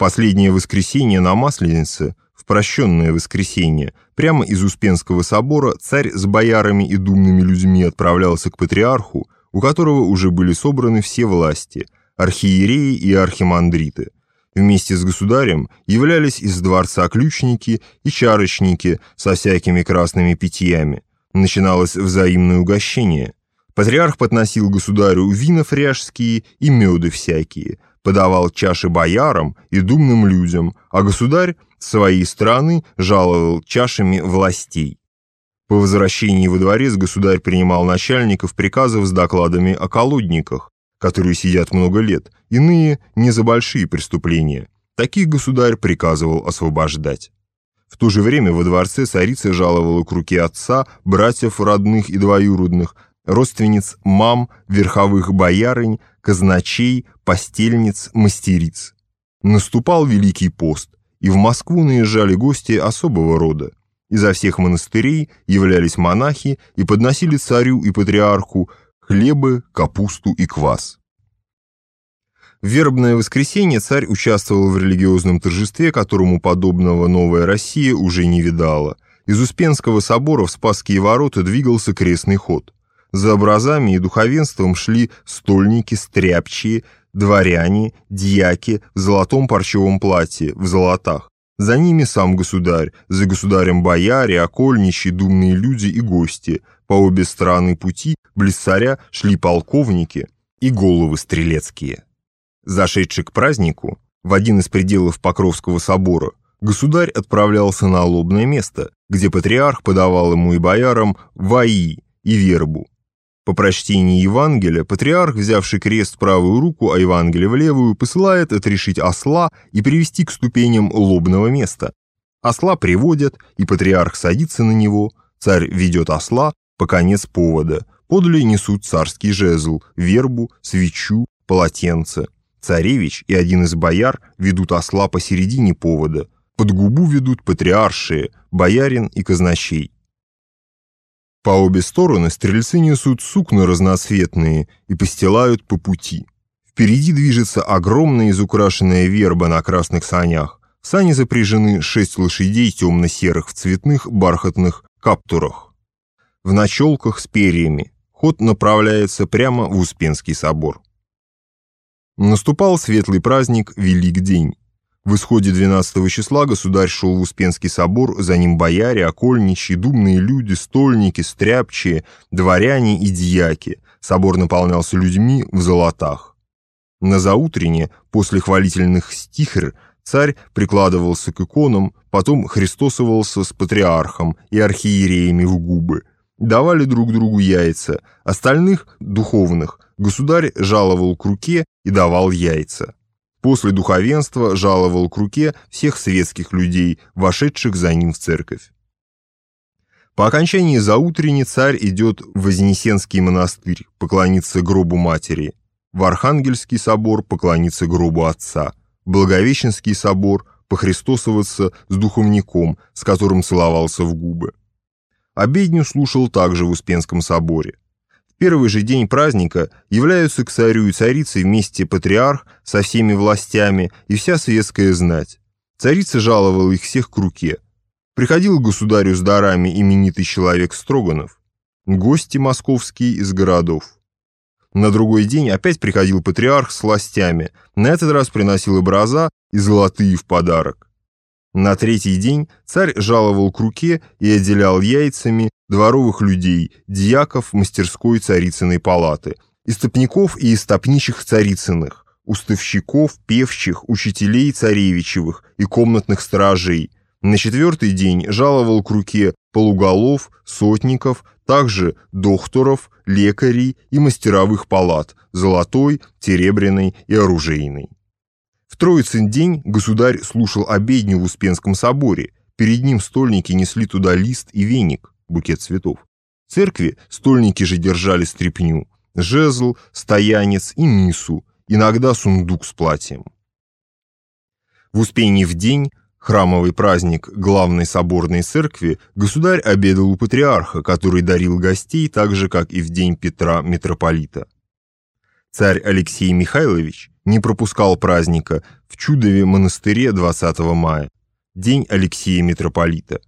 последнее воскресенье на Масленице, в прощенное воскресенье, прямо из Успенского собора царь с боярами и думными людьми отправлялся к патриарху, у которого уже были собраны все власти, архиереи и архимандриты. Вместе с государем являлись из дворца ключники и чарочники со всякими красными питьями. Начиналось взаимное угощение. Патриарх подносил государю вина фряжские и меды всякие, подавал чаши боярам и думным людям, а государь своей стороны жаловал чашами властей. По возвращении во дворец государь принимал начальников приказов с докладами о колодниках, которые сидят много лет, иные не за большие преступления. Таких государь приказывал освобождать. В то же время во дворце царица жаловала к руке отца, братьев родных и двоюродных, родственниц мам, верховых боярынь, казначей, постельниц, мастериц. Наступал Великий пост, и в Москву наезжали гости особого рода. Изо всех монастырей являлись монахи и подносили царю и патриарху хлебы, капусту и квас. В вербное воскресенье царь участвовал в религиозном торжестве, которому подобного новая Россия уже не видала. Из Успенского собора в Спасские ворота двигался крестный ход. За образами и духовенством шли стольники, стряпчие, дворяне, дьяки в золотом парчевом платье, в золотах. За ними сам государь, за государем бояре, окольничьи, думные люди и гости. По обе стороны пути близ царя шли полковники и головы стрелецкие. Зашедший к празднику, в один из пределов Покровского собора, государь отправлялся на лобное место, где патриарх подавал ему и боярам вои и вербу. По прочтении Евангелия патриарх, взявший крест в правую руку, а Евангелие в левую, посылает отрешить осла и привести к ступеням лобного места. Осла приводят, и патриарх садится на него, царь ведет осла по конец повода, подле несут царский жезл, вербу, свечу, полотенце. Царевич и один из бояр ведут осла посередине повода, под губу ведут патриаршие, боярин и казначей. По обе стороны стрельцы несут сукна разноцветные и постилают по пути. Впереди движется огромная изукрашенная верба на красных санях. В сани запряжены шесть лошадей темно-серых в цветных бархатных каптурах. В ночелках с перьями. Ход направляется прямо в Успенский собор. Наступал светлый праздник Велик день. В исходе 12 числа государь шел в Успенский собор, за ним бояре, окольничьи, думные люди, стольники, стряпчие, дворяне и дьяки. Собор наполнялся людьми в золотах. На заутрене, после хвалительных стихр, царь прикладывался к иконам, потом христосовался с патриархом и архиереями в губы. Давали друг другу яйца, остальных, духовных, государь жаловал к руке и давал яйца. После духовенства жаловал к руке всех светских людей, вошедших за ним в церковь. По окончании заутренни царь идет в Вознесенский монастырь поклониться гробу матери, в Архангельский собор поклониться гробу отца, в Благовещенский собор похристосоваться с духовником, с которым целовался в губы. Обедню слушал также в Успенском соборе первый же день праздника являются к царю и царице вместе патриарх со всеми властями и вся светская знать. Царица жаловала их всех к руке. Приходил к государю с дарами именитый человек Строганов, гости московские из городов. На другой день опять приходил патриарх с властями, на этот раз приносил образа и золотые в подарок. На третий день царь жаловал к руке и отделял яйцами дворовых людей, дьяков мастерской царицыной палаты, истопников и истопничих царицыных, уставщиков, певчих, учителей царевичевых и комнатных сторожей. На четвертый день жаловал к руке полуголов, сотников, также докторов, лекарей и мастеровых палат, золотой, серебряной и оружейной. Троицын день государь слушал обедню в Успенском соборе. Перед ним стольники несли туда лист и веник, букет цветов. В церкви стольники же держали стряпню, жезл, стоянец и мису, иногда сундук с платьем. В Успении в день, храмовый праздник главной соборной церкви, государь обедал у патриарха, который дарил гостей так же, как и в день Петра митрополита. Царь Алексей Михайлович не пропускал праздника в Чудове монастыре 20 мая, день Алексея Митрополита.